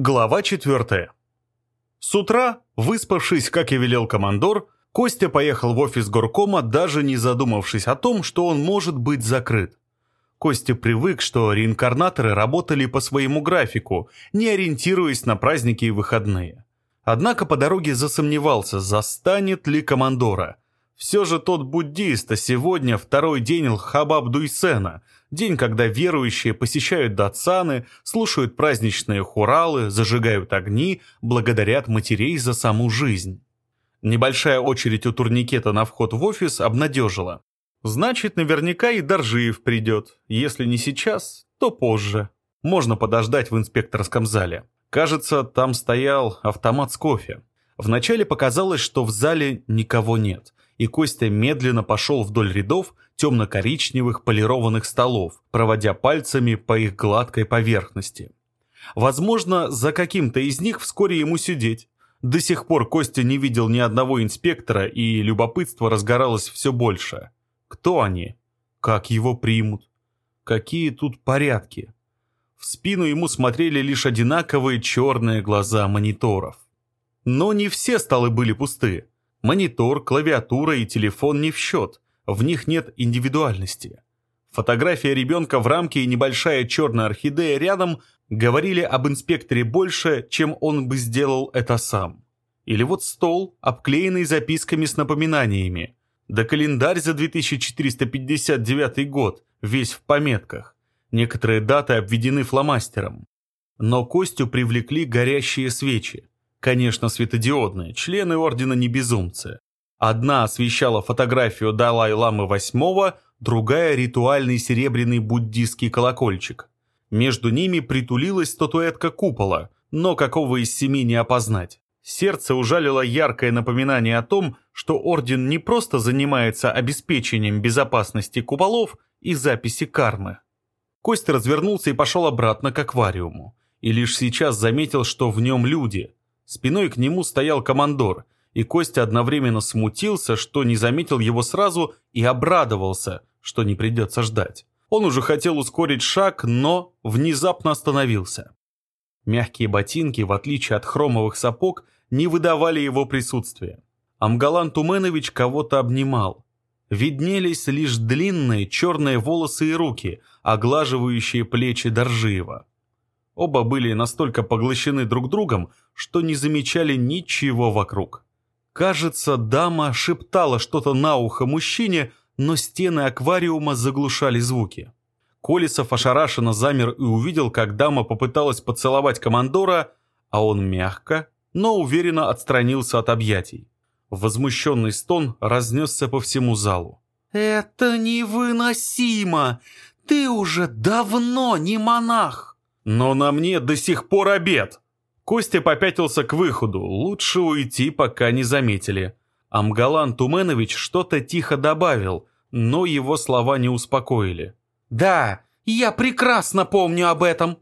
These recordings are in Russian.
Глава 4. С утра, выспавшись, как и велел командор, Костя поехал в офис горкома, даже не задумавшись о том, что он может быть закрыт. Костя привык, что реинкарнаторы работали по своему графику, не ориентируясь на праздники и выходные. Однако по дороге засомневался, застанет ли командора – все же тот буддист, а сегодня второй день Лхабаб Дуйсена, день, когда верующие посещают датсаны, слушают праздничные хуралы, зажигают огни, благодарят матерей за саму жизнь. Небольшая очередь у турникета на вход в офис обнадежила. Значит, наверняка и Доржиев придет. Если не сейчас, то позже. Можно подождать в инспекторском зале. Кажется, там стоял автомат с кофе. Вначале показалось, что в зале никого нет и Костя медленно пошел вдоль рядов темно-коричневых полированных столов, проводя пальцами по их гладкой поверхности. Возможно, за каким-то из них вскоре ему сидеть. До сих пор Костя не видел ни одного инспектора, и любопытство разгоралось все больше. Кто они? Как его примут? Какие тут порядки? В спину ему смотрели лишь одинаковые черные глаза мониторов. Но не все столы были пусты. Монитор, клавиатура и телефон не в счет, в них нет индивидуальности. Фотография ребенка в рамке и небольшая черная орхидея рядом говорили об инспекторе больше, чем он бы сделал это сам. Или вот стол, обклеенный записками с напоминаниями. Да календарь за 2459 год, весь в пометках. Некоторые даты обведены фломастером. Но Костю привлекли горящие свечи. Конечно, светодиодные, члены ордена не безумцы. Одна освещала фотографию Далай-ламы VIII, другая — ритуальный серебряный буддийский колокольчик. Между ними притулилась статуэтка купола, но какого из семи не опознать. Сердце ужалило яркое напоминание о том, что орден не просто занимается обеспечением безопасности куполов и записи кармы. Кость развернулся и пошел обратно к аквариуму. И лишь сейчас заметил, что в нем люди — Спиной к нему стоял командор, и Костя одновременно смутился, что не заметил его сразу, и обрадовался, что не придется ждать. Он уже хотел ускорить шаг, но внезапно остановился. Мягкие ботинки, в отличие от хромовых сапог, не выдавали его присутствия. Амгалан Туменович кого-то обнимал. Виднелись лишь длинные черные волосы и руки, оглаживающие плечи Доржиева. Оба были настолько поглощены друг другом, что не замечали ничего вокруг. Кажется, дама шептала что-то на ухо мужчине, но стены аквариума заглушали звуки. Колесов ошарашенно замер и увидел, как дама попыталась поцеловать командора, а он мягко, но уверенно отстранился от объятий. Возмущенный стон разнесся по всему залу. «Это невыносимо! Ты уже давно не монах!» Но на мне до сих пор обед. Костя попятился к выходу. Лучше уйти, пока не заметили. Амгалан Туменович что-то тихо добавил, но его слова не успокоили. «Да, я прекрасно помню об этом!»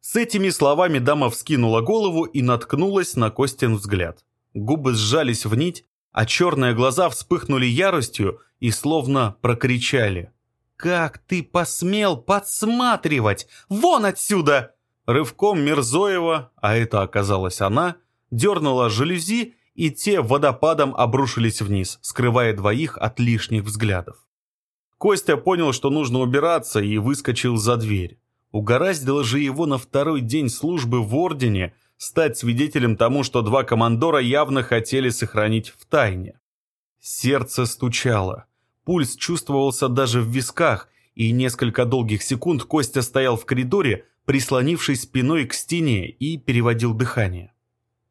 С этими словами дама вскинула голову и наткнулась на Костин взгляд. Губы сжались в нить, а черные глаза вспыхнули яростью и словно прокричали. «Как ты посмел подсматривать? Вон отсюда!» Рывком Мирзоева, а это оказалась она, дернула жалюзи, и те водопадом обрушились вниз, скрывая двоих от лишних взглядов. Костя понял, что нужно убираться, и выскочил за дверь. Угораздило же его на второй день службы в Ордене стать свидетелем тому, что два командора явно хотели сохранить в тайне. Сердце стучало. Пульс чувствовался даже в висках, и несколько долгих секунд Костя стоял в коридоре, прислонившись спиной к стене, и переводил дыхание.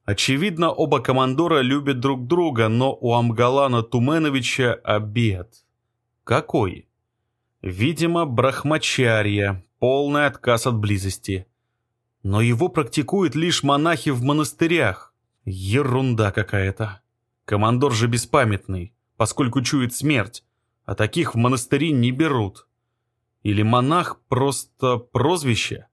Очевидно, оба командора любят друг друга, но у Амгалана Туменовича обед. Какой? Видимо, брахмачарья, полный отказ от близости. Но его практикуют лишь монахи в монастырях. Ерунда какая-то. Командор же беспамятный, поскольку чует смерть, а таких в монастыри не берут. Или монах просто прозвище?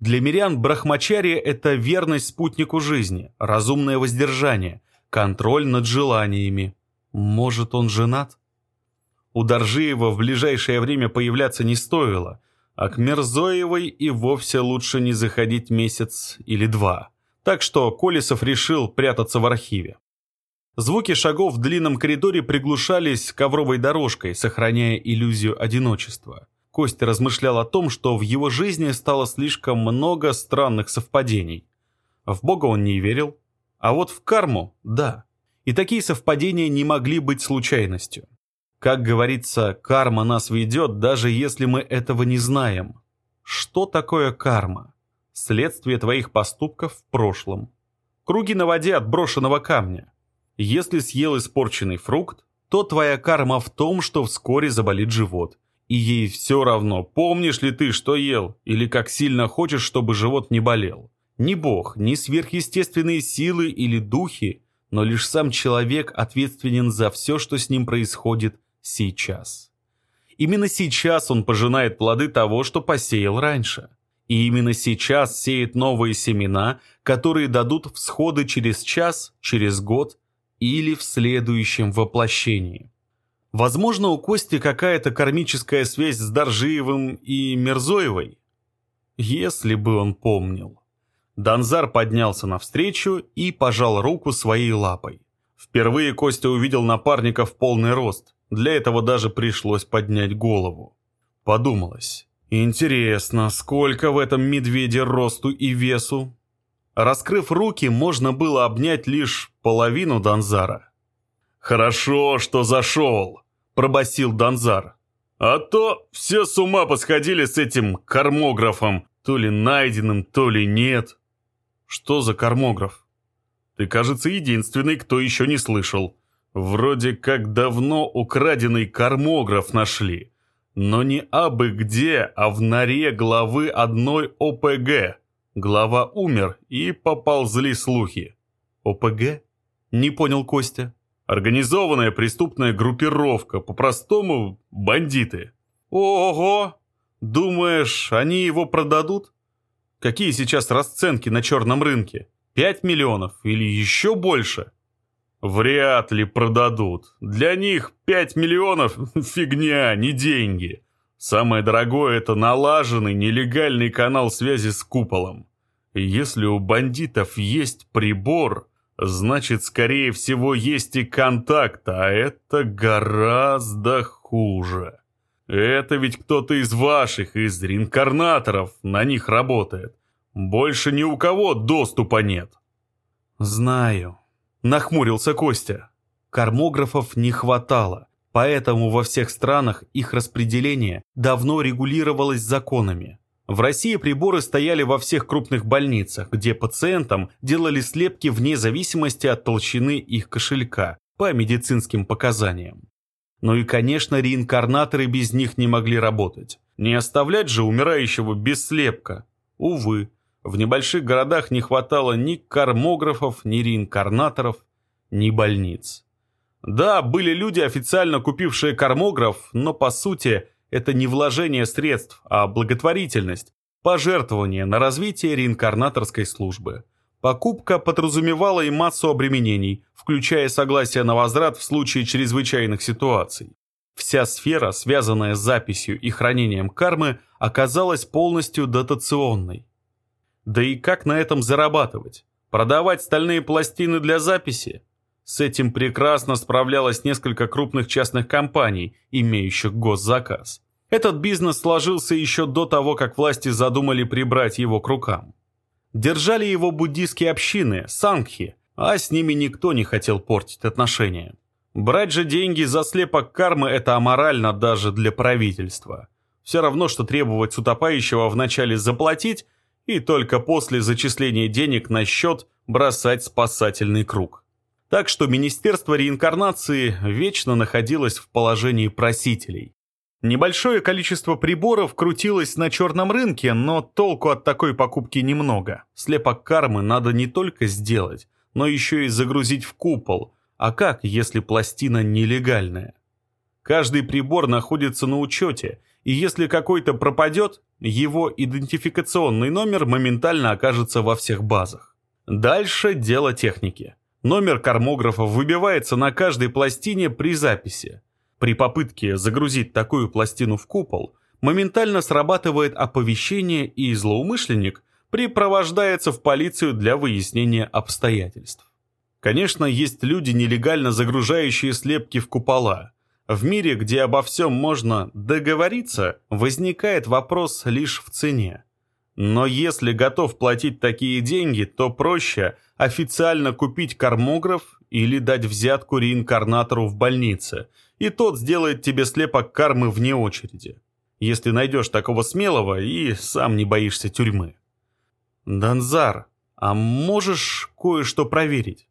Для мирян брахмачария – это верность спутнику жизни, разумное воздержание, контроль над желаниями. Может, он женат? У Доржиева в ближайшее время появляться не стоило, а к Мерзоевой и вовсе лучше не заходить месяц или два. Так что Колесов решил прятаться в архиве. Звуки шагов в длинном коридоре приглушались ковровой дорожкой, сохраняя иллюзию одиночества. Костя размышлял о том, что в его жизни стало слишком много странных совпадений. В Бога он не верил, а вот в карму – да. И такие совпадения не могли быть случайностью. Как говорится, карма нас ведет, даже если мы этого не знаем. Что такое карма? Следствие твоих поступков в прошлом. Круги на воде от брошенного камня. Если съел испорченный фрукт, то твоя карма в том, что вскоре заболит живот. И ей все равно, помнишь ли ты, что ел, или как сильно хочешь, чтобы живот не болел. Ни бог, ни сверхъестественные силы или духи, но лишь сам человек ответственен за все, что с ним происходит сейчас. Именно сейчас он пожинает плоды того, что посеял раньше. И именно сейчас сеет новые семена, которые дадут всходы через час, через год или в следующем воплощении. Возможно, у Кости какая-то кармическая связь с Доржиевым и Мерзоевой? Если бы он помнил. Данзар поднялся навстречу и пожал руку своей лапой. Впервые Костя увидел напарника в полный рост. Для этого даже пришлось поднять голову. Подумалось. Интересно, сколько в этом медведе росту и весу? Раскрыв руки, можно было обнять лишь половину Данзара. «Хорошо, что зашел», — пробасил Данзар. «А то все с ума посходили с этим кармографом, то ли найденным, то ли нет». Что за кармограф? Ты, кажется, единственный, кто еще не слышал. Вроде как давно украденный кармограф нашли. Но не абы где, а в норе главы одной ОПГ. Глава умер, и поползли слухи. ОПГ? Не понял Костя. Организованная преступная группировка, по-простому бандиты. Ого! Думаешь, они его продадут? Какие сейчас расценки на черном рынке? 5 миллионов или еще больше? Вряд ли продадут. Для них 5 миллионов – фигня, не деньги. Самое дорогое – это налаженный нелегальный канал связи с куполом. И если у бандитов есть прибор, значит, скорее всего, есть и контакт, а это гораздо хуже. Это ведь кто-то из ваших, из реинкарнаторов, на них работает. Больше ни у кого доступа нет. Знаю. Нахмурился Костя. Кармографов не хватало, поэтому во всех странах их распределение давно регулировалось законами. В России приборы стояли во всех крупных больницах, где пациентам делали слепки вне зависимости от толщины их кошелька по медицинским показаниям. Ну и, конечно, реинкарнаторы без них не могли работать. Не оставлять же умирающего без слепка. Увы, в небольших городах не хватало ни кармографов, ни реинкарнаторов, ни больниц. Да, были люди, официально купившие кармограф, но по сути это не вложение средств, а благотворительность, пожертвование на развитие реинкарнаторской службы – Покупка подразумевала и массу обременений, включая согласие на возврат в случае чрезвычайных ситуаций. Вся сфера, связанная с записью и хранением кармы, оказалась полностью дотационной. Да и как на этом зарабатывать? Продавать стальные пластины для записи? С этим прекрасно справлялось несколько крупных частных компаний, имеющих госзаказ. Этот бизнес сложился еще до того, как власти задумали прибрать его к рукам. Держали его буддийские общины, сангхи, а с ними никто не хотел портить отношения. Брать же деньги за слепок кармы – это аморально даже для правительства. Все равно, что требовать утопающего вначале заплатить и только после зачисления денег на счет бросать спасательный круг. Так что Министерство реинкарнации вечно находилось в положении просителей. Небольшое количество приборов крутилось на черном рынке, но толку от такой покупки немного. Слепок кармы надо не только сделать, но еще и загрузить в купол. А как, если пластина нелегальная? Каждый прибор находится на учете, и если какой-то пропадет, его идентификационный номер моментально окажется во всех базах. Дальше дело техники. Номер кармографа выбивается на каждой пластине при записи. При попытке загрузить такую пластину в купол, моментально срабатывает оповещение и злоумышленник, припровождается в полицию для выяснения обстоятельств. Конечно, есть люди, нелегально загружающие слепки в купола. В мире, где обо всем можно договориться, возникает вопрос лишь в цене. Но если готов платить такие деньги, то проще официально купить кармограф или дать взятку реинкарнатору в больнице, и тот сделает тебе слепок кармы вне очереди. Если найдешь такого смелого и сам не боишься тюрьмы. Данзар, а можешь кое-что проверить?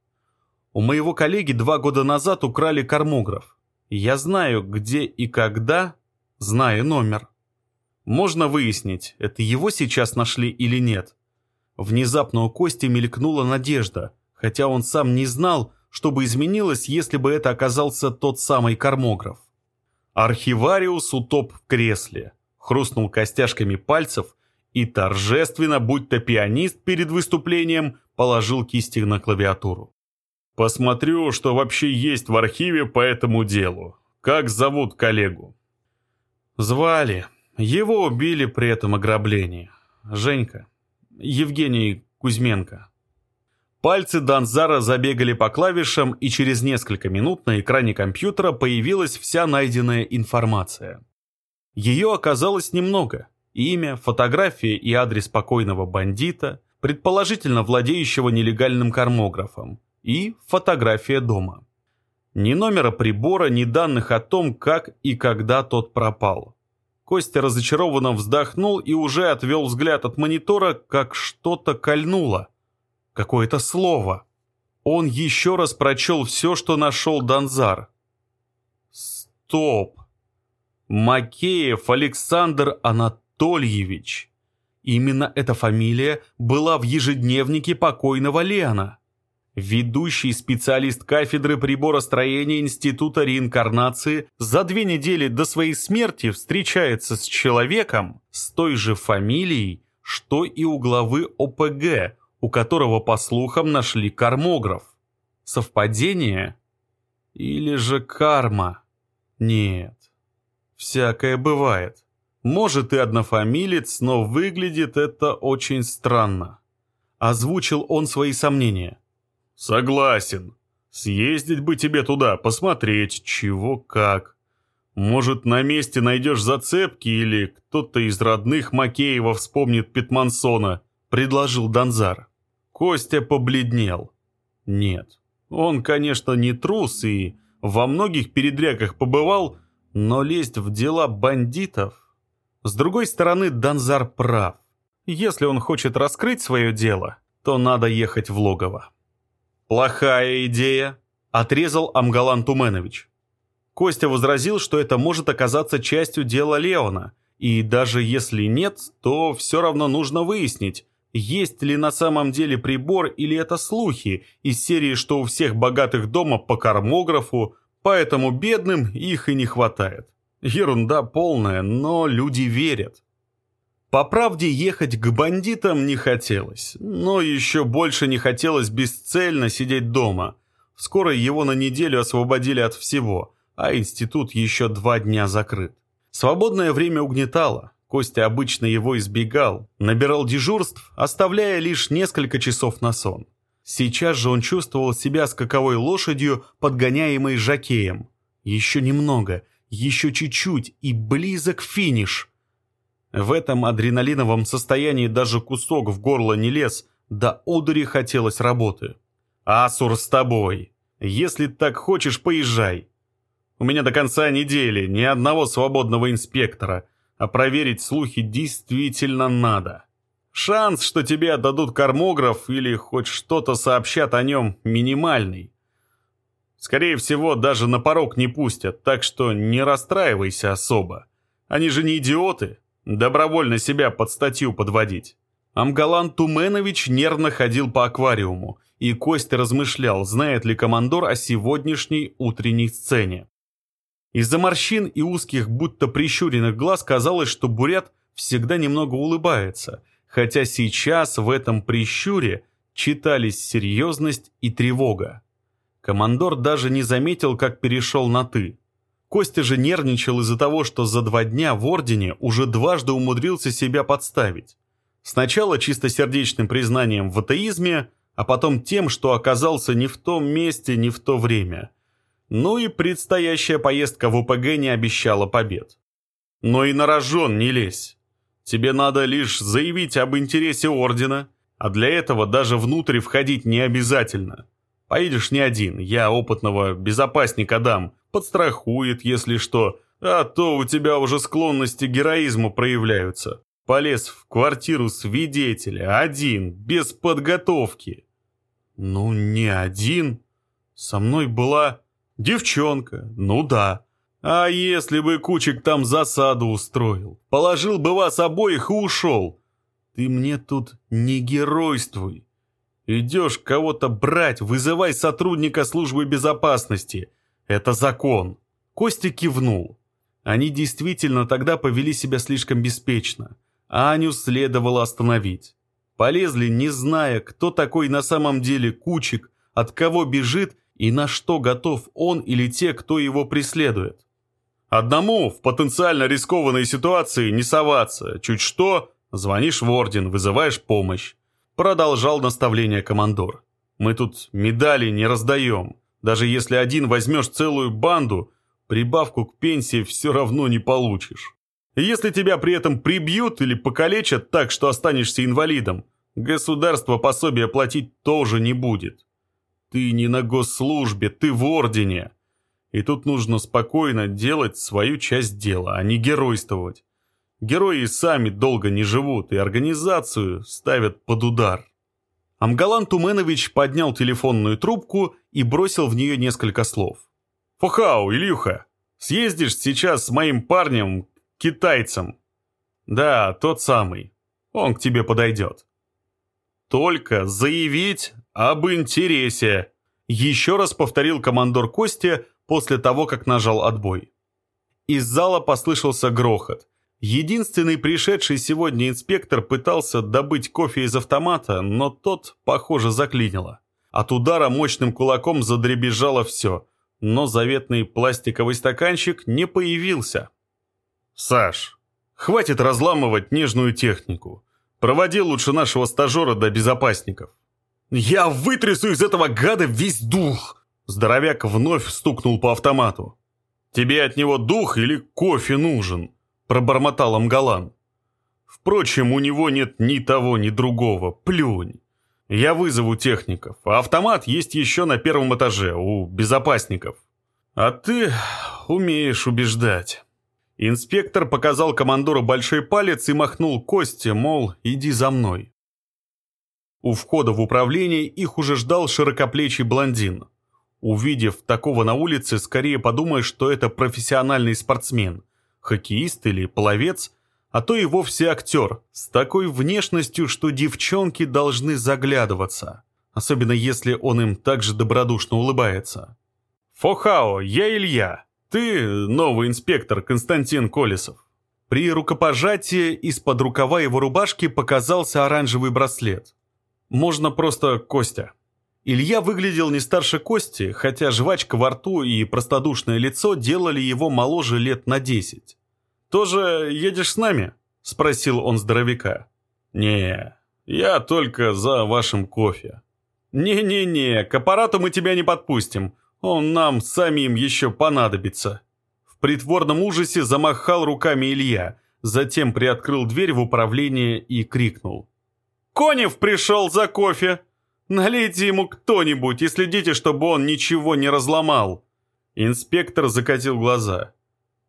У моего коллеги два года назад украли кармограф. Я знаю, где и когда, знаю номер. Можно выяснить, это его сейчас нашли или нет. Внезапно у Кости мелькнула надежда, хотя он сам не знал, что бы изменилось, если бы это оказался тот самый кармограф. Архивариус утоп в кресле, хрустнул костяшками пальцев и торжественно, будь-то пианист перед выступлением, положил кисти на клавиатуру. Посмотрю, что вообще есть в архиве по этому делу. Как зовут коллегу? Звали. Его убили при этом ограблении. Женька. Евгений Кузьменко. Пальцы Данзара забегали по клавишам, и через несколько минут на экране компьютера появилась вся найденная информация. Ее оказалось немного. Имя, фотография и адрес покойного бандита, предположительно владеющего нелегальным кармографом, и фотография дома. Ни номера прибора, ни данных о том, как и когда тот пропал. Костя разочарованно вздохнул и уже отвел взгляд от монитора, как что-то кольнуло. Какое-то слово. Он еще раз прочел все, что нашел Донзар. Стоп. Макеев Александр Анатольевич. Именно эта фамилия была в ежедневнике покойного Лена ведущий специалист кафедры приборостроения Института реинкарнации, за две недели до своей смерти встречается с человеком с той же фамилией, что и у главы ОПГ, у которого, по слухам, нашли кармограф. Совпадение? Или же карма? Нет. Всякое бывает. Может и однофамилец, но выглядит это очень странно. Озвучил он свои сомнения. «Согласен. Съездить бы тебе туда, посмотреть, чего как. Может, на месте найдешь зацепки или кто-то из родных Макеева вспомнит Питмансона», — предложил Донзар. Костя побледнел. Нет, он, конечно, не трус и во многих передрягах побывал, но лезть в дела бандитов... С другой стороны, Донзар прав. Если он хочет раскрыть свое дело, то надо ехать в логово. «Плохая идея», — отрезал Амгалан Туменович. Костя возразил, что это может оказаться частью дела Леона, и даже если нет, то все равно нужно выяснить, есть ли на самом деле прибор или это слухи из серии, что у всех богатых дома по кармографу, поэтому бедным их и не хватает. Ерунда полная, но люди верят. По правде, ехать к бандитам не хотелось, но еще больше не хотелось бесцельно сидеть дома. Скоро его на неделю освободили от всего, а институт еще два дня закрыт. Свободное время угнетало. Костя обычно его избегал, набирал дежурств, оставляя лишь несколько часов на сон. Сейчас же он чувствовал себя скаковой лошадью, подгоняемой жакеем. Еще немного, еще чуть-чуть и близок финиш – в этом адреналиновом состоянии даже кусок в горло не лез, да одури хотелось работы. «Асур с тобой! Если так хочешь, поезжай!» У меня до конца недели ни одного свободного инспектора, а проверить слухи действительно надо. Шанс, что тебе отдадут кармограф или хоть что-то сообщат о нем, минимальный. Скорее всего, даже на порог не пустят, так что не расстраивайся особо. Они же не идиоты. Добровольно себя под статью подводить. Амгалан Туменович нервно ходил по аквариуму, и Костя размышлял, знает ли командор о сегодняшней утренней сцене. Из-за морщин и узких, будто прищуренных глаз казалось, что Бурят всегда немного улыбается, хотя сейчас в этом прищуре читались серьезность и тревога. Командор даже не заметил, как перешел на «ты». Костя же нервничал из-за того, что за два дня в Ордене уже дважды умудрился себя подставить. Сначала чистосердечным признанием в атеизме, а потом тем, что оказался не в том месте, не в то время. Ну и предстоящая поездка в УПГ не обещала побед. Но и на рожон не лезь. Тебе надо лишь заявить об интересе ордена, а для этого даже внутрь входить не обязательно. Поедешь не один, я опытного безопасника дам, подстрахует, если что, а то у тебя уже склонности к героизму проявляются. Полез в квартиру свидетеля, один, без подготовки. Ну, не один. Со мной была девчонка, ну да. А если бы Кучик там засаду устроил? Положил бы вас обоих и ушел. Ты мне тут не геройствуй. Идешь кого-то брать, вызывай сотрудника службы безопасности. Это закон. Костя кивнул. Они действительно тогда повели себя слишком беспечно. А Аню следовало остановить. Полезли, не зная, кто такой на самом деле Кучик, от кого бежит и на что готов он или те, кто его преследует. Одному в потенциально рискованной ситуации не соваться. Чуть что, звонишь в орден, вызываешь помощь. Продолжал наставление командор. Мы тут медали не раздаем. Даже если один возьмешь целую банду, прибавку к пенсии все равно не получишь. И если тебя при этом прибьют или покалечат так, что останешься инвалидом, государство пособие платить тоже не будет. Ты не на госслужбе, ты в ордене. И тут нужно спокойно делать свою часть дела, а не геройствовать. Герои сами долго не живут и организацию ставят под удар. Амгалан Туменович поднял телефонную трубку и бросил в нее несколько слов. «Фухау, Ильюха, съездишь сейчас с моим парнем, китайцем?» «Да, тот самый. Он к тебе подойдет». «Только заявить об интересе», — еще раз повторил командор Костя после того, как нажал отбой. Из зала послышался грохот. Единственный пришедший сегодня инспектор пытался добыть кофе из автомата, но тот, похоже, заклинило. От удара мощным кулаком задребезжало все, но заветный пластиковый стаканчик не появился. «Саш, хватит разламывать нежную технику. Проводи лучше нашего стажера до безопасников». «Я вытрясу из этого гада весь дух!» Здоровяк вновь стукнул по автомату. «Тебе от него дух или кофе нужен?» Пробормотал Амгалан. «Впрочем, у него нет ни того, ни другого. Плюнь. Я вызову техников, а автомат есть еще на первом этаже, у безопасников. А ты умеешь убеждать». Инспектор показал командору большой палец и махнул Косте, мол, иди за мной. У входа в управление их уже ждал широкоплечий блондин. Увидев такого на улице, скорее подумаешь, что это профессиональный спортсмен, хоккеист или пловец, а то и вовсе актер, с такой внешностью, что девчонки должны заглядываться, особенно если он им также добродушно улыбается. «Фохао, я Илья. Ты новый инспектор Константин Колесов». При рукопожатии из-под рукава его рубашки показался оранжевый браслет. Можно просто Костя. Илья выглядел не старше Кости, хотя жвачка во рту и простодушное лицо делали его моложе лет на десять. «Тоже едешь с нами?» – спросил он здоровяка. «Не, я только за вашим кофе». «Не-не-не, к аппарату мы тебя не подпустим, он нам самим еще понадобится». В притворном ужасе замахал руками Илья, затем приоткрыл дверь в управление и крикнул. «Конев пришел за кофе!» Налейте ему кто-нибудь и следите, чтобы он ничего не разломал». Инспектор закатил глаза.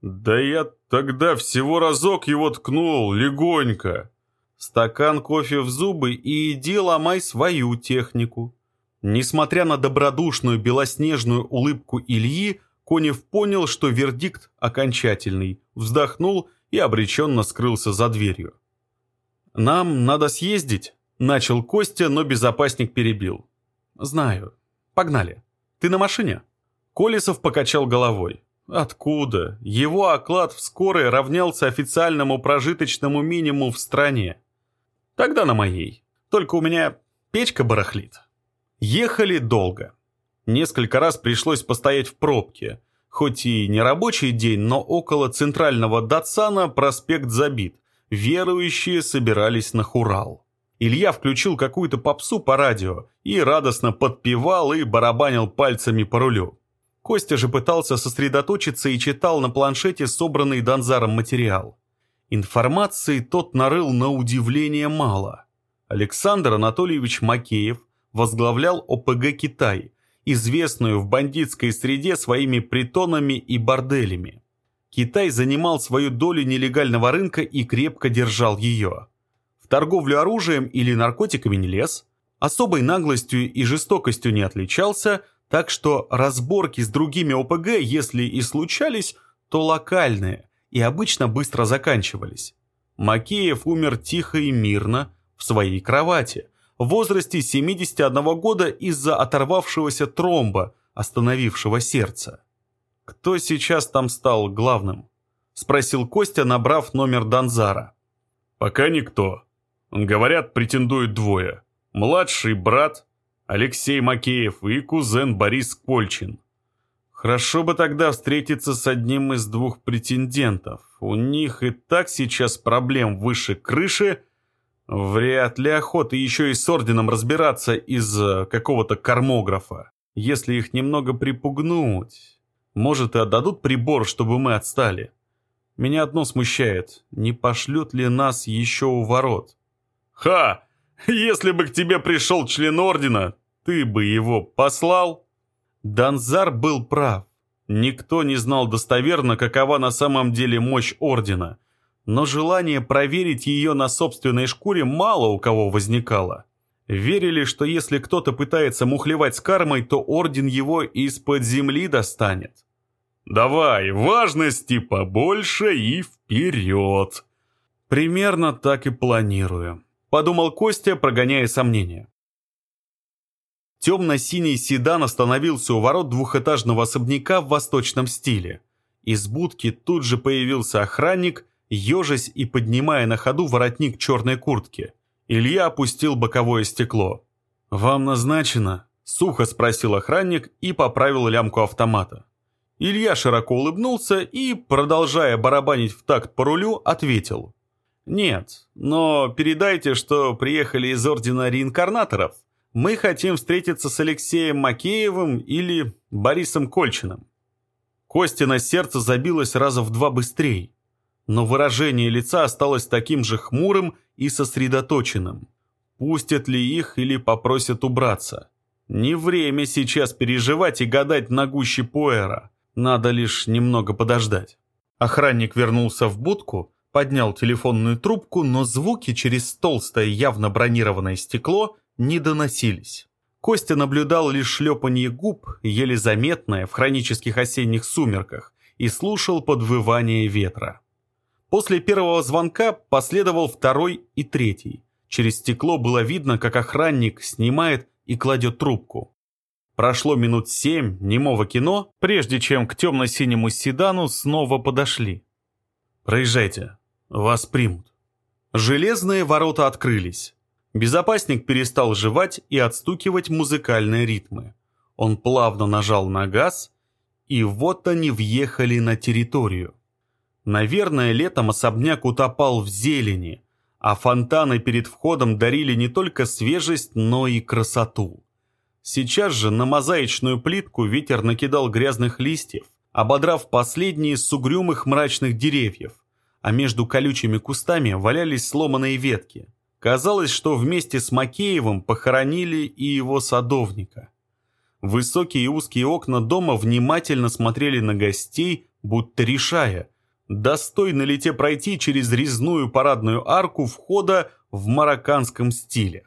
«Да я тогда всего разок его ткнул, легонько». Стакан кофе в зубы и иди ломай свою технику. Несмотря на добродушную белоснежную улыбку Ильи, Конев понял, что вердикт окончательный, вздохнул и обреченно скрылся за дверью. «Нам надо съездить», Начал Костя, но безопасник перебил. «Знаю. Погнали. Ты на машине?» Колесов покачал головой. «Откуда? Его оклад в скорой равнялся официальному прожиточному минимуму в стране. Тогда на моей. Только у меня печка барахлит». Ехали долго. Несколько раз пришлось постоять в пробке. Хоть и не рабочий день, но около центрального Датсана проспект забит. верующие собирались на Хурал. Илья включил какую-то попсу по радио и радостно подпевал и барабанил пальцами по рулю. Костя же пытался сосредоточиться и читал на планшете собранный Донзаром материал. Информации тот нарыл на удивление мало. Александр Анатольевич Макеев возглавлял ОПГ «Китай», известную в бандитской среде своими притонами и борделями. Китай занимал свою долю нелегального рынка и крепко держал ее. В торговлю оружием или наркотиками не лез, особой наглостью и жестокостью не отличался, так что разборки с другими ОПГ, если и случались, то локальные и обычно быстро заканчивались. Макеев умер тихо и мирно в своей кровати – в возрасте 71 года из-за оторвавшегося тромба, остановившего сердце. «Кто сейчас там стал главным?» – спросил Костя, набрав номер Донзара. «Пока никто. Говорят, претендуют двое. Младший брат Алексей Макеев и кузен Борис Кольчин. Хорошо бы тогда встретиться с одним из двух претендентов. У них и так сейчас проблем выше крыши – Вряд ли охота еще и с орденом разбираться из э, какого-то кармографа. Если их немного припугнуть, может и отдадут прибор, чтобы мы отстали. Меня одно смущает, не пошлют ли нас еще у ворот? Ха! Если бы к тебе пришел член ордена, ты бы его послал? Данзар был прав. Никто не знал достоверно, какова на самом деле мощь ордена – но желание проверить ее на собственной шкуре мало у кого возникало. Верили, что если кто-то пытается мухлевать с кармой, то орден его из-под земли достанет. «Давай, важности побольше и вперед!» «Примерно так и планирую», — подумал Костя, прогоняя сомнения. Темно-синий седан остановился у ворот двухэтажного особняка в восточном стиле. Из будки тут же появился охранник — ежась и поднимая на ходу воротник черной куртки. Илья опустил боковое стекло. «Вам назначено?» – сухо спросил охранник и поправил лямку автомата. Илья широко улыбнулся и, продолжая барабанить в такт по рулю, ответил. «Нет, но передайте, что приехали из Ордена Реинкарнаторов. Мы хотим встретиться с Алексеем Макеевым или Борисом Кольчиным». Костя сердце забилось раза в два быстрее но выражение лица осталось таким же хмурым и сосредоточенным. Пустят ли их или попросят убраться? Не время сейчас переживать и гадать на гуще Пуэра. Надо лишь немного подождать. Охранник вернулся в будку, поднял телефонную трубку, но звуки через толстое явно бронированное стекло не доносились. Костя наблюдал лишь шлепанье губ, еле заметное в хронических осенних сумерках, и слушал подвывание ветра. После первого звонка последовал второй и третий. Через стекло было видно, как охранник снимает и кладет трубку. Прошло минут семь немого кино, прежде чем к темно-синему седану снова подошли. «Проезжайте, вас примут». Железные ворота открылись. Безопасник перестал жевать и отстукивать музыкальные ритмы. Он плавно нажал на газ, и вот они въехали на территорию. Наверное, летом особняк утопал в зелени, а фонтаны перед входом дарили не только свежесть, но и красоту. Сейчас же на мозаичную плитку ветер накидал грязных листьев, ободрав последние с мрачных деревьев, а между колючими кустами валялись сломанные ветки. Казалось, что вместе с Макеевым похоронили и его садовника. Высокие и узкие окна дома внимательно смотрели на гостей, будто решая – достойно ли те пройти через резную парадную арку входа в марокканском стиле.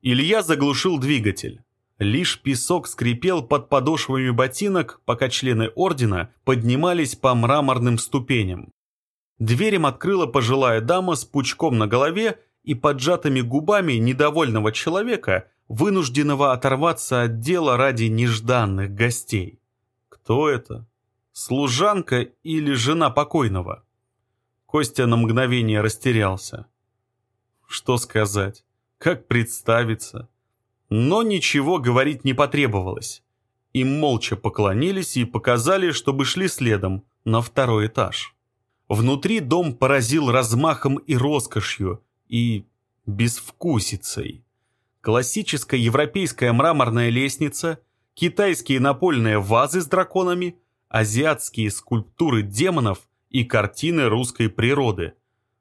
Илья заглушил двигатель. Лишь песок скрипел под подошвами ботинок, пока члены ордена поднимались по мраморным ступеням. Дверь им открыла пожилая дама с пучком на голове и поджатыми губами недовольного человека, вынужденного оторваться от дела ради нежданных гостей. Кто это? служанка или жена покойного. Костя на мгновение растерялся. Что сказать? Как представиться? Но ничего говорить не потребовалось. Им молча поклонились и показали, чтобы шли следом, на второй этаж. Внутри дом поразил размахом и роскошью, и безвкусицей. Классическая европейская мраморная лестница, китайские напольные вазы с драконами, азиатские скульптуры демонов и картины русской природы.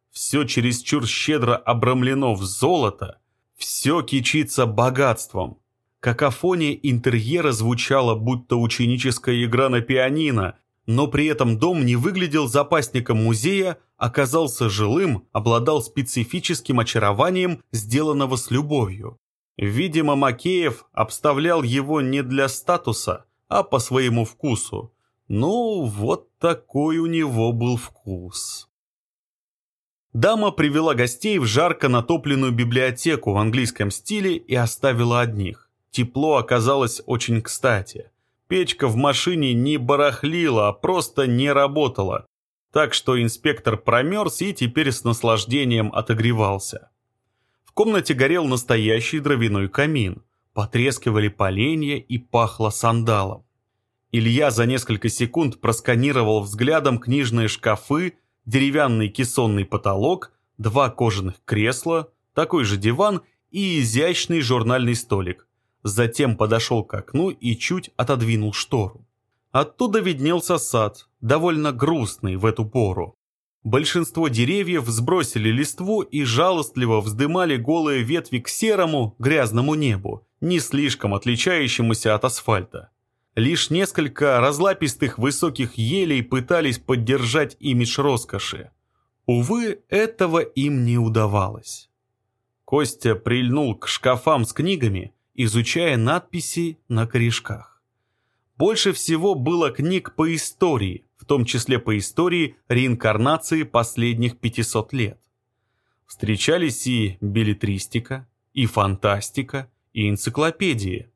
Все чересчур щедро обрамлено в золото, все кичится богатством. Какофония интерьера звучала, будто ученическая игра на пианино, но при этом дом не выглядел запасником музея, оказался жилым, обладал специфическим очарованием, сделанного с любовью. Видимо, Макеев обставлял его не для статуса, а по своему вкусу. Ну, вот такой у него был вкус. Дама привела гостей в жарко натопленную библиотеку в английском стиле и оставила одних. Тепло оказалось очень кстати. Печка в машине не барахлила, а просто не работала. Так что инспектор промерз и теперь с наслаждением отогревался. В комнате горел настоящий дровяной камин. Потрескивали поленья и пахло сандалом. Илья за несколько секунд просканировал взглядом книжные шкафы, деревянный кессонный потолок, два кожаных кресла, такой же диван и изящный журнальный столик. Затем подошел к окну и чуть отодвинул штору. Оттуда виднелся сад, довольно грустный в эту пору. Большинство деревьев сбросили листву и жалостливо вздымали голые ветви к серому, грязному небу, не слишком отличающемуся от асфальта. Лишь несколько разлапистых высоких елей пытались поддержать имидж роскоши. Увы, этого им не удавалось. Костя прильнул к шкафам с книгами, изучая надписи на корешках. Больше всего было книг по истории, в том числе по истории реинкарнации последних 500 лет. Встречались и билетристика, и фантастика, и энциклопедии.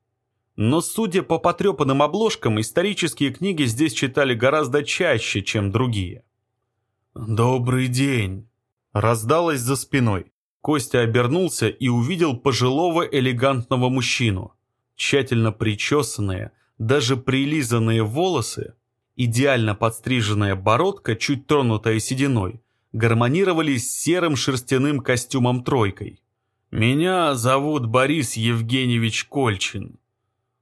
Но судя по потрепанным обложкам, исторические книги здесь читали гораздо чаще, чем другие. «Добрый день!» Раздалось за спиной. Костя обернулся и увидел пожилого элегантного мужчину. Тщательно причесанные, даже прилизанные волосы, идеально подстриженная бородка, чуть тронутая сединой, гармонировали с серым шерстяным костюмом-тройкой. «Меня зовут Борис Евгеньевич Кольчин»,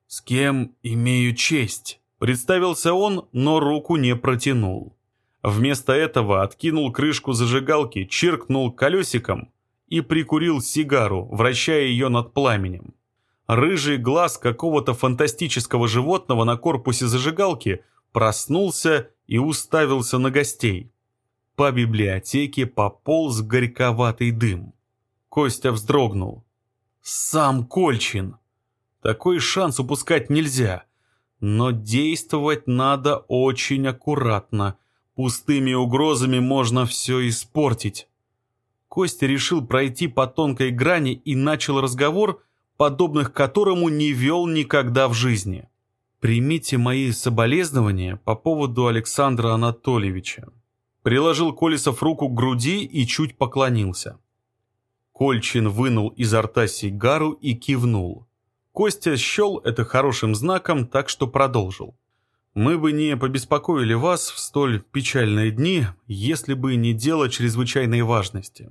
«С кем имею честь?» Представился он, но руку не протянул. Вместо этого откинул крышку зажигалки, чиркнул колесиком и прикурил сигару, вращая ее над пламенем. Рыжий глаз какого-то фантастического животного на корпусе зажигалки проснулся и уставился на гостей. По библиотеке пополз горьковатый дым. Костя вздрогнул. «Сам Кольчин!» Такой шанс упускать нельзя. Но действовать надо очень аккуратно. Пустыми угрозами можно все испортить. Костя решил пройти по тонкой грани и начал разговор, подобных которому не вел никогда в жизни. «Примите мои соболезнования по поводу Александра Анатольевича». Приложил Колесов руку к груди и чуть поклонился. Кольчин вынул изо рта сигару и кивнул. Костя счел это хорошим знаком, так что продолжил. «Мы бы не побеспокоили вас в столь печальные дни, если бы не дело чрезвычайной важности.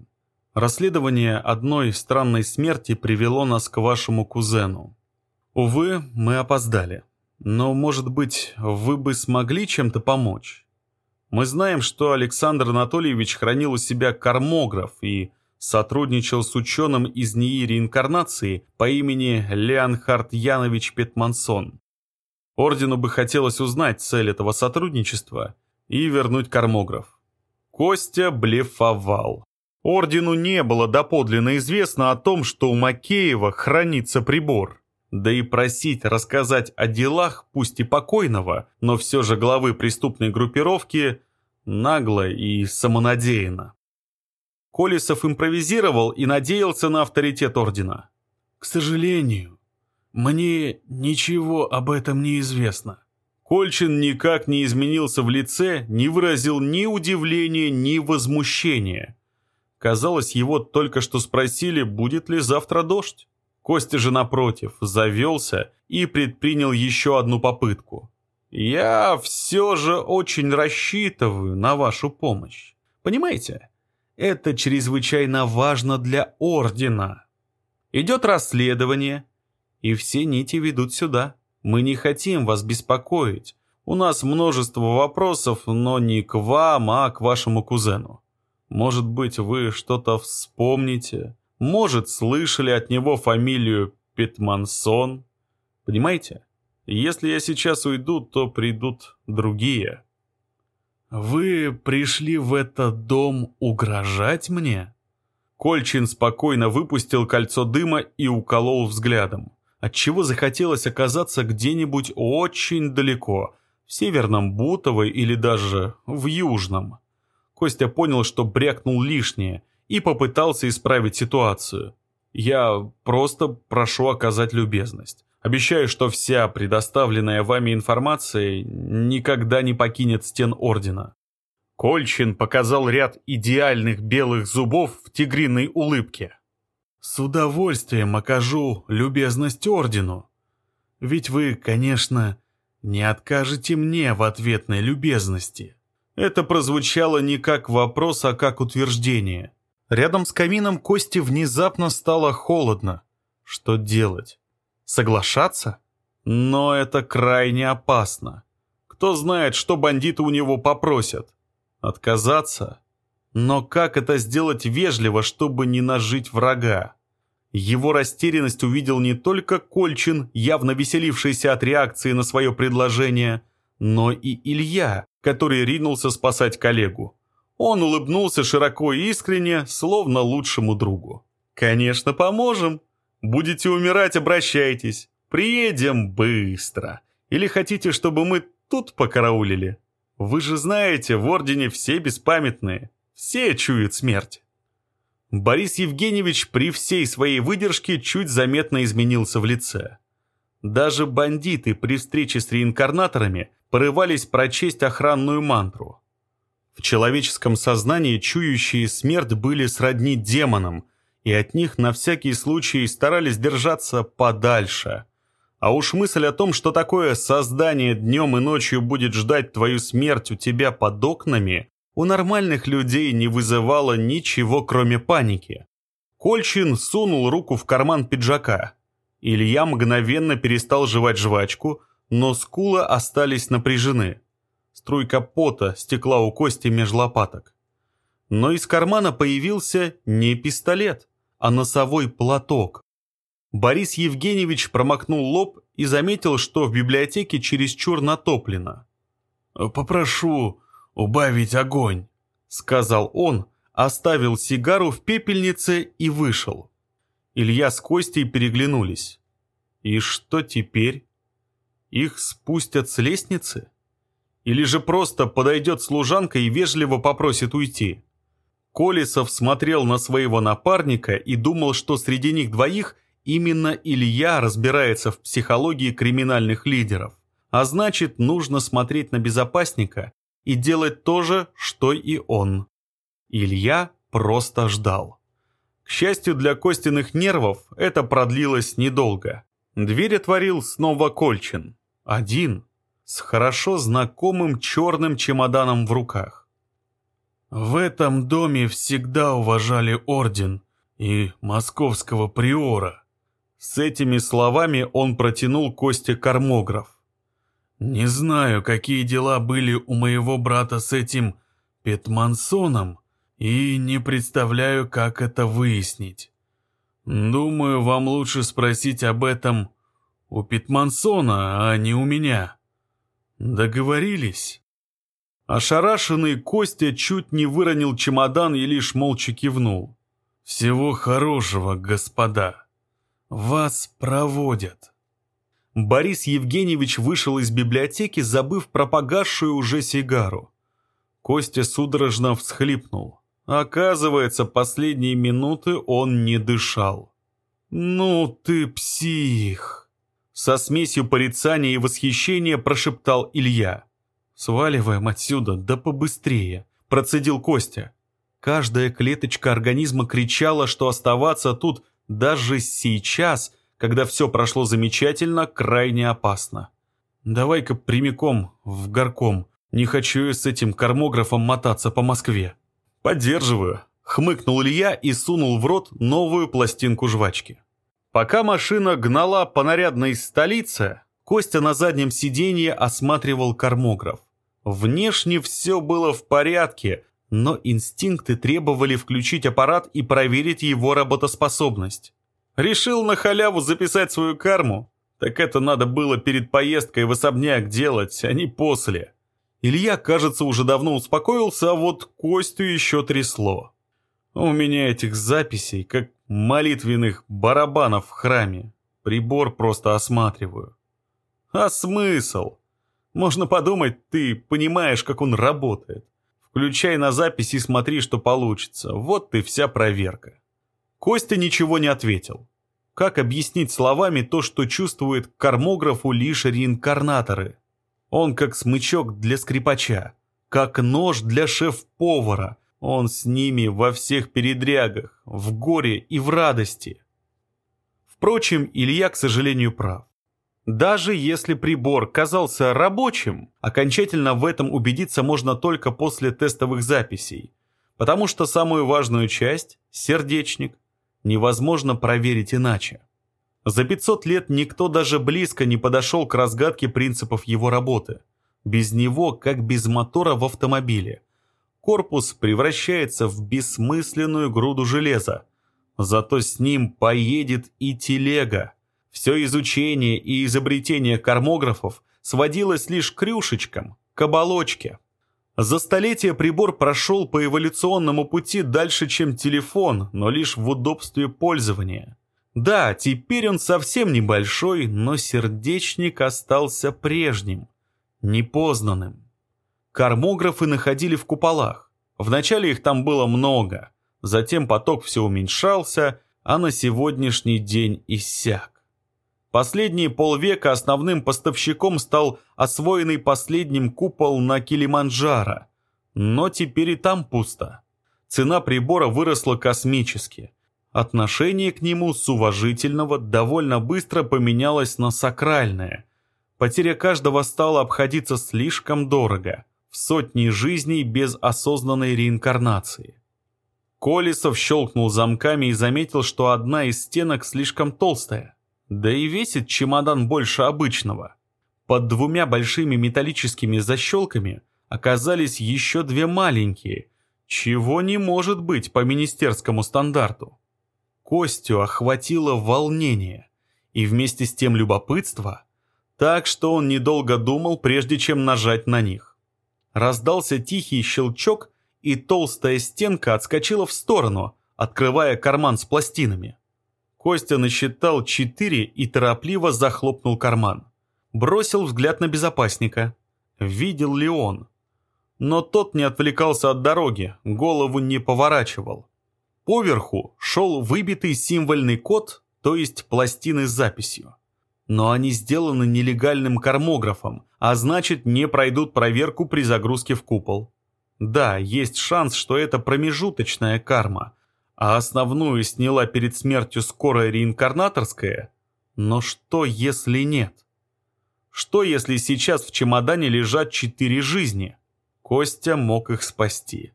Расследование одной странной смерти привело нас к вашему кузену. Увы, мы опоздали. Но, может быть, вы бы смогли чем-то помочь? Мы знаем, что Александр Анатольевич хранил у себя кармограф и сотрудничал с ученым из НИИ реинкарнации по имени Леонхард Янович Петмансон. Ордену бы хотелось узнать цель этого сотрудничества и вернуть кармограф. Костя блефовал. Ордену не было доподлинно известно о том, что у Макеева хранится прибор. Да и просить рассказать о делах, пусть и покойного, но все же главы преступной группировки, нагло и самонадеянно. Колесов импровизировал и надеялся на авторитет ордена. «К сожалению, мне ничего об этом не известно». Кольчин никак не изменился в лице, не выразил ни удивления, ни возмущения. Казалось, его только что спросили, будет ли завтра дождь. Костя же, напротив, завелся и предпринял еще одну попытку. «Я все же очень рассчитываю на вашу помощь. Понимаете? Это чрезвычайно важно для Ордена. Идет расследование, и все нити ведут сюда. Мы не хотим вас беспокоить. У нас множество вопросов, но не к вам, а к вашему кузену. Может быть, вы что-то вспомните? Может, слышали от него фамилию Петмансон? Понимаете? Если я сейчас уйду, то придут другие. Вы пришли в этот дом угрожать мне? Кольчин спокойно выпустил кольцо дыма и уколол взглядом, отчего захотелось оказаться где-нибудь очень далеко, в северном Бутово или даже в южном. Костя понял, что брякнул лишнее, и попытался исправить ситуацию. «Я просто прошу оказать любезность. Обещаю, что вся предоставленная вами информация никогда не покинет стен Ордена». Кольчин показал ряд идеальных белых зубов в тигриной улыбке. «С удовольствием окажу любезность Ордену. Ведь вы, конечно, не откажете мне в ответной любезности». Это прозвучало не как вопрос, а как утверждение. Рядом с камином Кости внезапно стало холодно. Что делать? Соглашаться? Но это крайне опасно. Кто знает, что бандиты у него попросят. Отказаться? Но как это сделать вежливо, чтобы не нажить врага? Его растерянность увидел не только Кольчин, явно веселившийся от реакции на свое предложение, но и Илья, который ринулся спасать коллегу. Он улыбнулся широко и искренне, словно лучшему другу. «Конечно, поможем. Будете умирать, обращайтесь. Приедем быстро. Или хотите, чтобы мы тут покараулили? Вы же знаете, в Ордене все беспамятные. Все чуют смерть». Борис Евгеньевич при всей своей выдержке чуть заметно изменился в лице. Даже бандиты при встрече с реинкарнаторами порывались прочесть охранную мантру. В человеческом сознании чующие смерть были сродни демонам, и от них на всякий случай старались держаться подальше. А уж мысль о том, что такое создание днем и ночью будет ждать твою смерть у тебя под окнами, у нормальных людей не вызывала ничего, кроме паники. Кольчин сунул руку в карман пиджака – Илья мгновенно перестал жевать жвачку, но скулы остались напряжены. Струйка пота стекла у Кости меж лопаток. Но из кармана появился не пистолет, а носовой платок. Борис Евгеньевич промокнул лоб и заметил, что в библиотеке чересчур натоплено. «Попрошу убавить огонь», — сказал он, оставил сигару в пепельнице и вышел. Илья с Костей переглянулись. И что теперь? Их спустят с лестницы? Или же просто подойдет служанка и вежливо попросит уйти? Колесов смотрел на своего напарника и думал, что среди них двоих именно Илья разбирается в психологии криминальных лидеров. А значит, нужно смотреть на безопасника и делать то же, что и он. Илья просто ждал. К счастью для Костиных нервов, это продлилось недолго. Дверь отворил снова Кольчин. Один, с хорошо знакомым черным чемоданом в руках. В этом доме всегда уважали орден и московского приора. С этими словами он протянул Косте кармограф. Не знаю, какие дела были у моего брата с этим Петмансоном, и не представляю, как это выяснить. Думаю, вам лучше спросить об этом у Питмансона, а не у меня. Договорились?» Ошарашенный Костя чуть не выронил чемодан и лишь молча кивнул. «Всего хорошего, господа. Вас проводят». Борис Евгеньевич вышел из библиотеки, забыв про погасшую уже сигару. Костя судорожно всхлипнул. Оказывается, последние минуты он не дышал. «Ну ты псих!» Со смесью порицания и восхищения прошептал Илья. «Сваливаем отсюда, да побыстрее!» Процедил Костя. Каждая клеточка организма кричала, что оставаться тут даже сейчас, когда все прошло замечательно, крайне опасно. «Давай-ка прямиком в горком. Не хочу я с этим кармографом мотаться по Москве». «Поддерживаю», — хмыкнул Илья и сунул в рот новую пластинку жвачки. Пока машина гнала по нарядной столице, Костя на заднем сиденье осматривал кармограф. Внешне все было в порядке, но инстинкты требовали включить аппарат и проверить его работоспособность. Решил на халяву записать свою карму? Так это надо было перед поездкой в особняк делать, а не после. Илья, кажется, уже давно успокоился, а вот Костю еще трясло. У меня этих записей, как молитвенных барабанов в храме. Прибор просто осматриваю. А смысл? Можно подумать, ты понимаешь, как он работает. Включай на запись и смотри, что получится. Вот ты вся проверка. Костя ничего не ответил. Как объяснить словами то, что чувствует кормографу лишь реинкарнаторы? Он как смычок для скрипача, как нож для шеф-повара. Он с ними во всех передрягах, в горе и в радости. Впрочем, Илья, к сожалению, прав. Даже если прибор казался рабочим, окончательно в этом убедиться можно только после тестовых записей, потому что самую важную часть, сердечник, невозможно проверить иначе. За 500 лет никто даже близко не подошел к разгадке принципов его работы. Без него, как без мотора в автомобиле. Корпус превращается в бессмысленную груду железа. Зато с ним поедет и телега. Все изучение и изобретение кармографов сводилось лишь к рюшечкам, к оболочке. За столетия прибор прошел по эволюционному пути дальше, чем телефон, но лишь в удобстве пользования. Да, теперь он совсем небольшой, но сердечник остался прежним, непознанным. Кармографы находили в куполах. Вначале их там было много, затем поток все уменьшался, а на сегодняшний день иссяк. Последние полвека основным поставщиком стал освоенный последним купол на Килиманджаро. Но теперь и там пусто. Цена прибора выросла космически – Отношение к нему с уважительного довольно быстро поменялось на сакральное. Потеря каждого стала обходиться слишком дорого, в сотни жизней без осознанной реинкарнации. Колесов щелкнул замками и заметил, что одна из стенок слишком толстая. Да и весит чемодан больше обычного. Под двумя большими металлическими защелками оказались еще две маленькие, чего не может быть по министерскому стандарту. Костю охватило волнение и вместе с тем любопытство, так что он недолго думал, прежде чем нажать на них. Раздался тихий щелчок, и толстая стенка отскочила в сторону, открывая карман с пластинами. Костя насчитал четыре и торопливо захлопнул карман. Бросил взгляд на безопасника. Видел ли он? Но тот не отвлекался от дороги, голову не поворачивал. Поверху шел выбитый символьный код, то есть пластины с записью. Но они сделаны нелегальным кармографом, а значит не пройдут проверку при загрузке в купол. Да, есть шанс, что это промежуточная карма, а основную сняла перед смертью скорая реинкарнаторская. Но что, если нет? Что, если сейчас в чемодане лежат четыре жизни? Костя мог их спасти.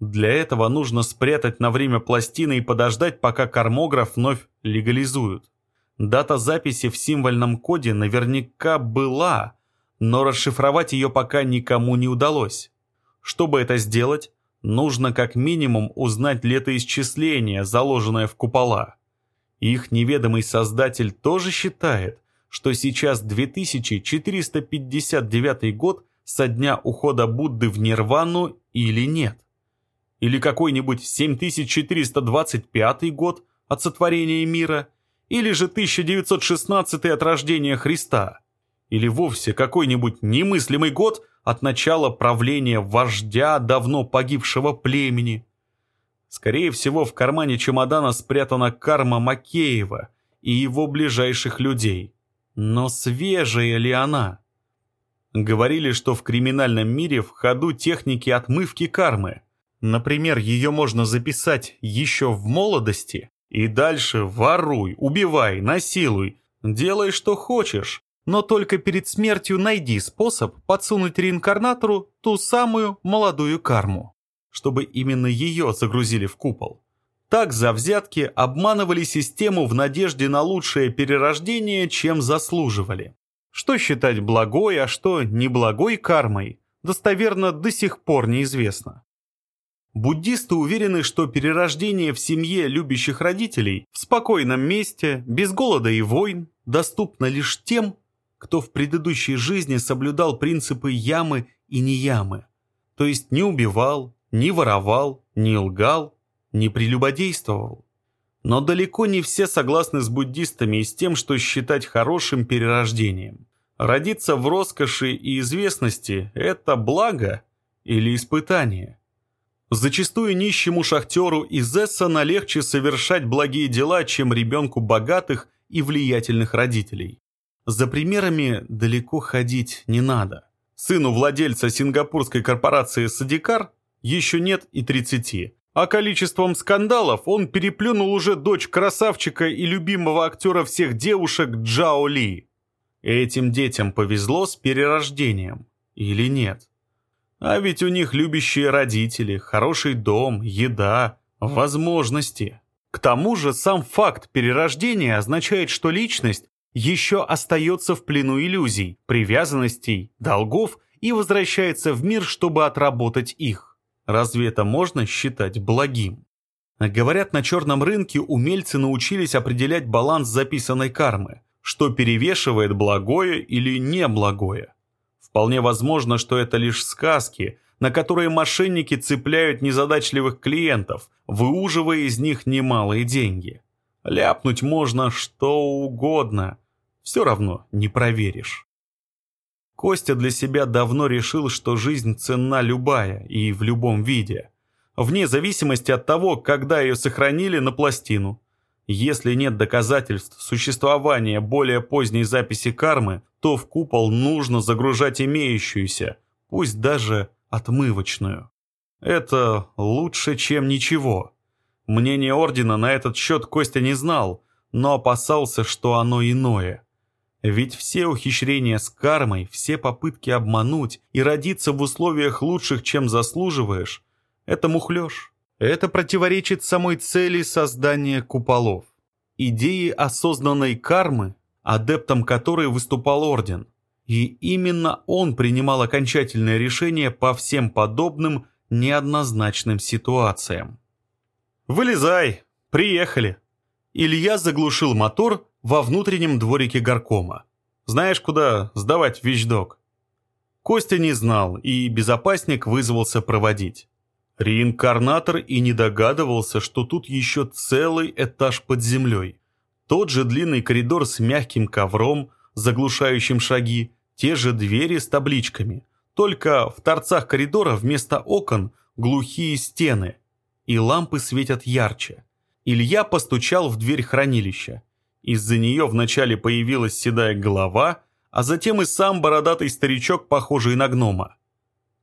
Для этого нужно спрятать на время пластины и подождать, пока кармограф вновь легализуют. Дата записи в символьном коде наверняка была, но расшифровать ее пока никому не удалось. Чтобы это сделать, нужно как минимум узнать летоисчисление, заложенное в купола. Их неведомый создатель тоже считает, что сейчас 2459 год со дня ухода Будды в Нирвану или нет. Или какой-нибудь 7425 год от сотворения мира? Или же 1916 от рождения Христа? Или вовсе какой-нибудь немыслимый год от начала правления вождя давно погибшего племени? Скорее всего, в кармане чемодана спрятана карма Макеева и его ближайших людей. Но свежая ли она? Говорили, что в криминальном мире в ходу техники отмывки кармы – Например, ее можно записать еще в молодости и дальше воруй, убивай, насилуй, делай что хочешь, но только перед смертью найди способ подсунуть реинкарнатору ту самую молодую карму. чтобы именно ее загрузили в купол. Так за взятки обманывали систему в надежде на лучшее перерождение, чем заслуживали. Что считать благой, а что неблагой кармой, достоверно до сих пор неизвестно. Буддисты уверены, что перерождение в семье любящих родителей в спокойном месте, без голода и войн, доступно лишь тем, кто в предыдущей жизни соблюдал принципы ямы и неямы, то есть не убивал, не воровал, не лгал, не прелюбодействовал. Но далеко не все согласны с буддистами и с тем, что считать хорошим перерождением. Родиться в роскоши и известности – это благо или испытание – Зачастую нищему шахтеру из Эссена легче совершать благие дела, чем ребенку богатых и влиятельных родителей. За примерами далеко ходить не надо. Сыну владельца сингапурской корпорации «Садикар» еще нет и 30, а количеством скандалов он переплюнул уже дочь красавчика и любимого актера всех девушек Джао Ли. Этим детям повезло с перерождением или нет? А ведь у них любящие родители, хороший дом, еда, возможности. К тому же сам факт перерождения означает, что личность еще остается в плену иллюзий, привязанностей, долгов и возвращается в мир, чтобы отработать их. Разве это можно считать благим? Говорят, на черном рынке умельцы научились определять баланс записанной кармы, что перевешивает благое или неблагое. Вполне возможно, что это лишь сказки, на которые мошенники цепляют незадачливых клиентов, выуживая из них немалые деньги. Ляпнуть можно что угодно, все равно не проверишь. Костя для себя давно решил, что жизнь ценна любая и в любом виде, вне зависимости от того, когда ее сохранили на пластину. Если нет доказательств существования более поздней записи кармы, то в купол нужно загружать имеющуюся, пусть даже отмывочную. Это лучше, чем ничего. Мнение Ордена на этот счет Костя не знал, но опасался, что оно иное. Ведь все ухищрения с кармой, все попытки обмануть и родиться в условиях лучших, чем заслуживаешь, это мухлёж. Это противоречит самой цели создания куполов. Идеи осознанной кармы, адептом которой выступал Орден. И именно он принимал окончательное решение по всем подобным неоднозначным ситуациям. «Вылезай! Приехали!» Илья заглушил мотор во внутреннем дворике горкома. «Знаешь, куда сдавать вещдок?» Костя не знал, и безопасник вызвался проводить. Реинкарнатор и не догадывался, что тут еще целый этаж под землей. Тот же длинный коридор с мягким ковром, заглушающим шаги, те же двери с табличками. Только в торцах коридора вместо окон глухие стены, и лампы светят ярче. Илья постучал в дверь хранилища. Из-за нее вначале появилась седая голова, а затем и сам бородатый старичок, похожий на гнома.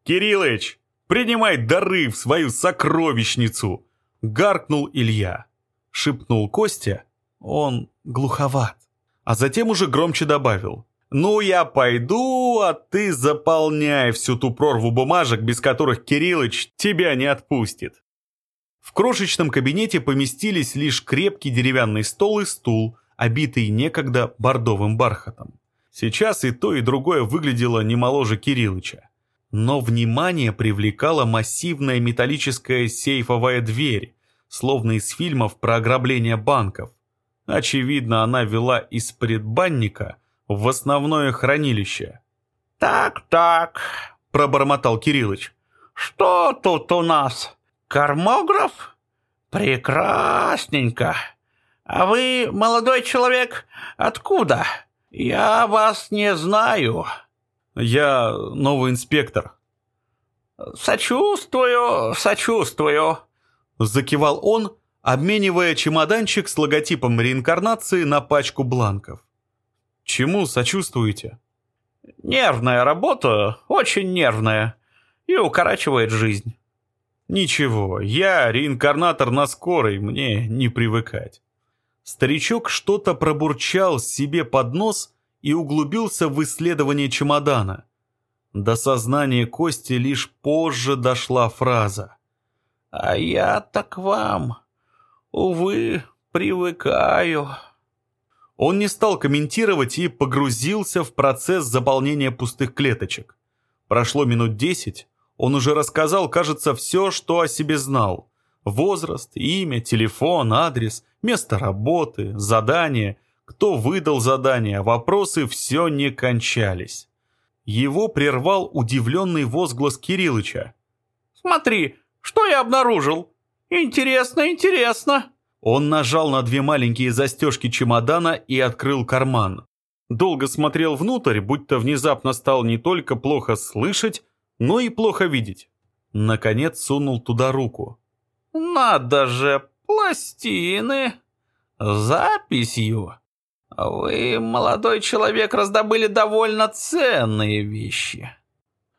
«Кириллыч, Принимай дары в свою сокровищницу!» Гаркнул Илья. Шепнул Костя. Он глуховат. А затем уже громче добавил. «Ну, я пойду, а ты заполняй всю ту прорву бумажек, без которых Кириллыч тебя не отпустит». В крошечном кабинете поместились лишь крепкий деревянный стол и стул, обитый некогда бордовым бархатом. Сейчас и то, и другое выглядело не моложе Кириллыча но внимание привлекала массивная металлическая сейфовая дверь, словно из фильмов про ограбление банков. Очевидно, она вела из предбанника в основное хранилище. «Так-так», — пробормотал Кириллыч, — «что тут у нас? Кармограф? Прекрасненько. А вы, молодой человек, откуда? Я вас не знаю». «Я новый инспектор». «Сочувствую, сочувствую», — закивал он, обменивая чемоданчик с логотипом реинкарнации на пачку бланков. «Чему сочувствуете?» «Нервная работа, очень нервная, и укорачивает жизнь». «Ничего, я реинкарнатор на скорой, мне не привыкать». Старичок что-то пробурчал себе под нос и углубился в исследование чемодана. До сознания Кости лишь позже дошла фраза. А я-то к вам, увы, привыкаю. Он не стал комментировать и погрузился в процесс заполнения пустых клеточек. Прошло минут десять, он уже рассказал, кажется, все, что о себе знал. Возраст, имя, телефон, адрес, место работы, задание, кто выдал задание, вопросы все не кончались. Его прервал удивленный возглас Кириллыча. «Смотри, что я обнаружил! Интересно, интересно!» Он нажал на две маленькие застежки чемодана и открыл карман. Долго смотрел внутрь, будто внезапно стал не только плохо слышать, но и плохо видеть. Наконец сунул туда руку. «Надо же, пластины! Записью! Вы, молодой человек, раздобыли довольно ценные вещи».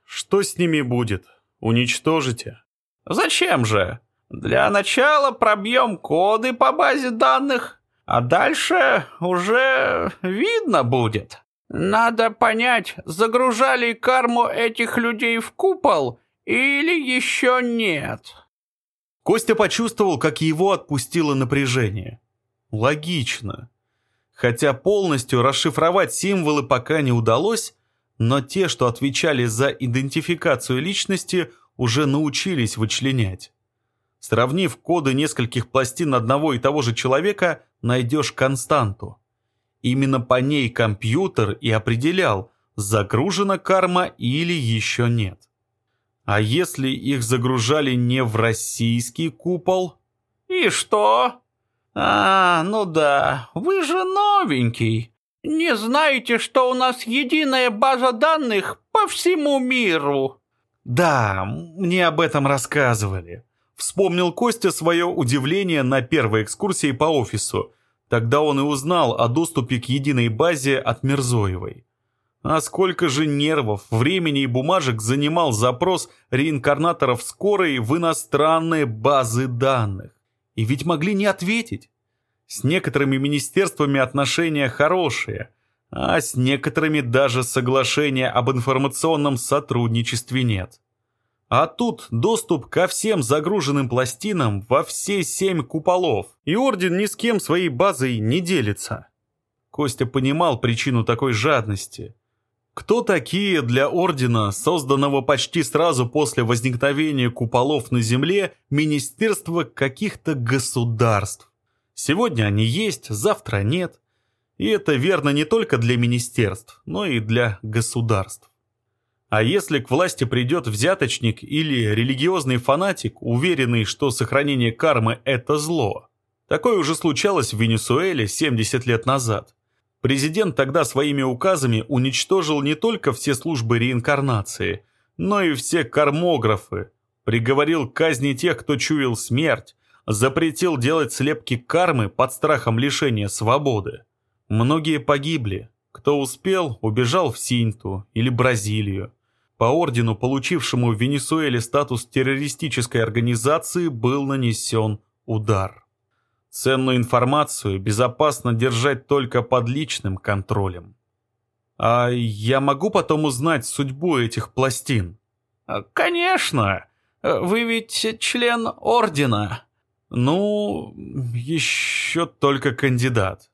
«Что с ними будет? Уничтожите?» «Зачем же? Для начала пробьем коды по базе данных, а дальше уже видно будет». Надо понять, загружали карму этих людей в купол или еще нет. Костя почувствовал, как его отпустило напряжение. Логично. Хотя полностью расшифровать символы пока не удалось, но те, что отвечали за идентификацию личности, уже научились вычленять. Сравнив коды нескольких пластин одного и того же человека, найдешь константу. Именно по ней компьютер и определял, загружена карма или еще нет. А если их загружали не в российский купол? И что? А, ну да, вы же новенький. Не знаете, что у нас единая база данных по всему миру? Да, мне об этом рассказывали. Вспомнил Костя свое удивление на первой экскурсии по офису – Тогда он и узнал о доступе к единой базе от Мирзоевой. А сколько же нервов, времени и бумажек занимал запрос реинкарнаторов скорой в иностранные базы данных. И ведь могли не ответить. С некоторыми министерствами отношения хорошие, а с некоторыми даже соглашения об информационном сотрудничестве нет. А тут доступ ко всем загруженным пластинам во все семь куполов, и Орден ни с кем своей базой не делится. Костя понимал причину такой жадности. Кто такие для Ордена, созданного почти сразу после возникновения куполов на Земле, министерства каких-то государств? Сегодня они есть, завтра нет. И это верно не только для министерств, но и для государств. А если к власти придет взяточник или религиозный фанатик, уверенный, что сохранение кармы – это зло? Такое уже случалось в Венесуэле 70 лет назад. Президент тогда своими указами уничтожил не только все службы реинкарнации, но и все кармографы, приговорил к казни тех, кто чуял смерть, запретил делать слепки кармы под страхом лишения свободы. Многие погибли. Кто успел, убежал в Синту или Бразилию. По ордену, получившему в Венесуэле статус террористической организации, был нанесен удар. Ценную информацию безопасно держать только под личным контролем. А я могу потом узнать судьбу этих пластин? Конечно. Вы ведь член ордена. Ну, еще только кандидат.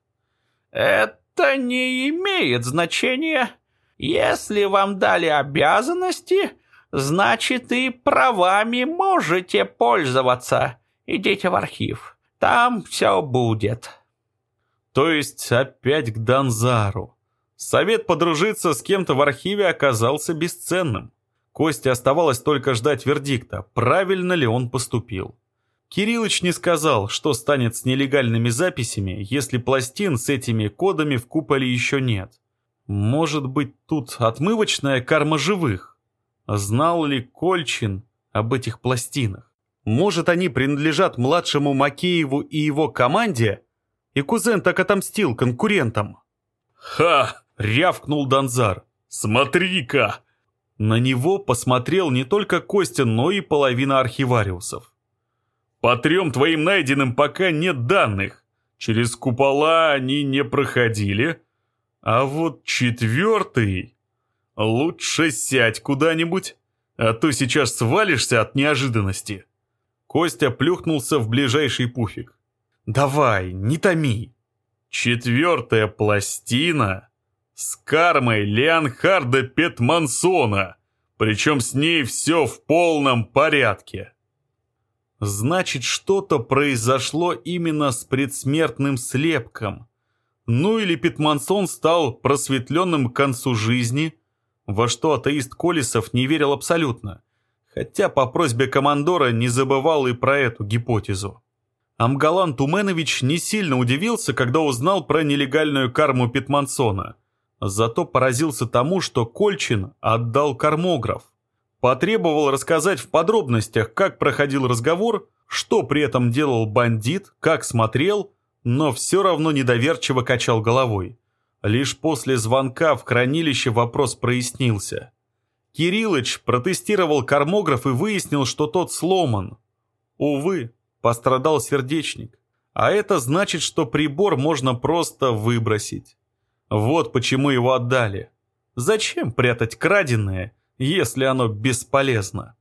Это не имеет значения. Если вам дали обязанности, значит и правами можете пользоваться. Идите в архив, там все будет. То есть опять к Данзару. Совет подружиться с кем-то в архиве оказался бесценным. Косте оставалось только ждать вердикта, правильно ли он поступил. Кириллыч не сказал, что станет с нелегальными записями, если пластин с этими кодами в куполе еще нет. Может быть, тут отмывочная карма живых? Знал ли Кольчин об этих пластинах? Может, они принадлежат младшему Макееву и его команде? И кузен так отомстил конкурентам. «Ха!» — рявкнул Донзар. «Смотри-ка!» На него посмотрел не только Костя, но и половина архивариусов. «По трем твоим найденным пока нет данных. Через купола они не проходили, а вот четвертый... Лучше сядь куда-нибудь, а то сейчас свалишься от неожиданности. Костя плюхнулся в ближайший пуфик. «Давай, не томи!» Четвертая пластина с кармой Леонхарда Петмансона, причем с ней все в полном порядке. Значит, что-то произошло именно с предсмертным слепком. Ну или Петмансон стал просветленным к концу жизни, во что атеист Колесов не верил абсолютно, хотя по просьбе командора не забывал и про эту гипотезу. Амгалан Туменович не сильно удивился, когда узнал про нелегальную карму Петмансона, зато поразился тому, что Кольчин отдал кармограф. Потребовал рассказать в подробностях, как проходил разговор, что при этом делал бандит, как смотрел, но все равно недоверчиво качал головой. Лишь после звонка в хранилище вопрос прояснился. Кириллыч протестировал кармограф и выяснил, что тот сломан. Увы, пострадал сердечник. А это значит, что прибор можно просто выбросить. Вот почему его отдали. Зачем прятать краденое, если оно бесполезно.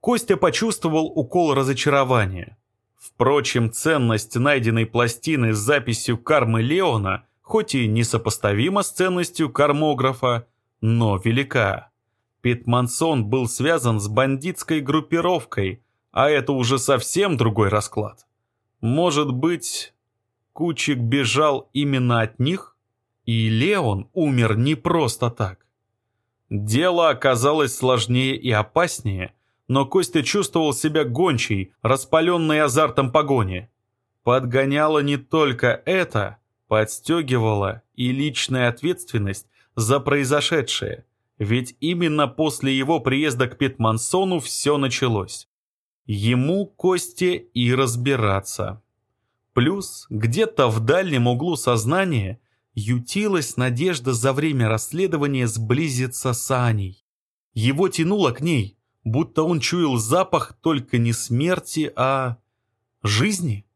Костя почувствовал укол разочарования. Впрочем, ценность найденной пластины с записью кармы Леона хоть и несопоставима с ценностью кармографа, но велика. Питмансон был связан с бандитской группировкой, а это уже совсем другой расклад. Может быть, Кучик бежал именно от них? И Леон умер не просто так. Дело оказалось сложнее и опаснее, но Костя чувствовал себя гончей, распаленной азартом погони. Подгоняло не только это, подстегивала и личная ответственность за произошедшее, ведь именно после его приезда к Петмансону все началось. Ему, Косте, и разбираться. Плюс где-то в дальнем углу сознания ютилась надежда за время расследования сблизиться с Аней. Его тянуло к ней, будто он чуял запах только не смерти, а жизни.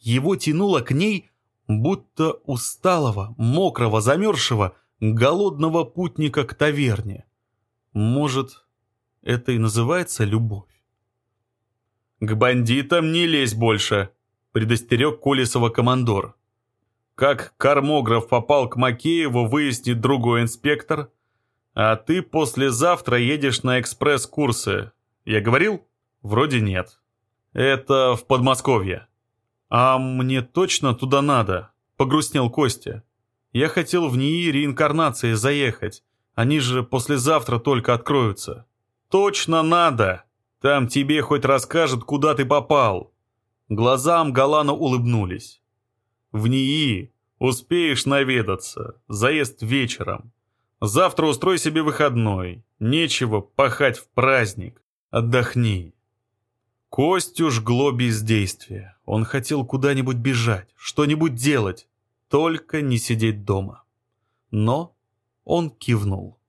Его тянуло к ней, будто усталого, мокрого, замерзшего, голодного путника к таверне. Может, это и называется любовь? «К бандитам не лезь больше», — предостерег Колесова командор. Как кармограф попал к Макееву, выяснит другой инспектор. А ты послезавтра едешь на экспресс-курсы. Я говорил? Вроде нет. Это в Подмосковье. А мне точно туда надо, погрустнел Костя. Я хотел в НИИ реинкарнации заехать. Они же послезавтра только откроются. Точно надо. Там тебе хоть расскажут, куда ты попал. Глазам Галана улыбнулись. В НИИ успеешь наведаться, заезд вечером. Завтра устрой себе выходной, нечего пахать в праздник, отдохни. Костю жгло бездействие. Он хотел куда-нибудь бежать, что-нибудь делать, только не сидеть дома. Но он кивнул.